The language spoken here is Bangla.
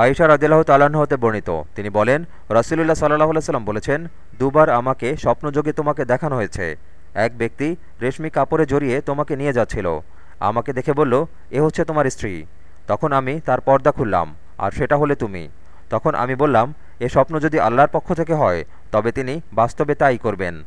আয়েশা রাজিল্লাহ তালাহ হতে বর্ণিত। তিনি বলেন, রসুলুল্লাহ সাল্লাহ সাল্লাম বলেছেন, দুবার আমাকে স্বপ্নযোগে তোমাকে দেখানো হয়েছে। এক ব্যক্তি রেশমি কাপড়ে জড়িয়ে তোমাকে নিয়ে যাচ্ছিল। আমাকে দেখে বলল, এ হচ্ছে তোমার স্ত্রী। তখন আমি তার পর্দা খুললাম, আর সেটা হলে তুমি। তখন আমি বললাম, এ স্বপ্ন যদি আল্লাহর পক্ষ থেকে হয়, তবে তিনি বাস্তবে তাই করবেন।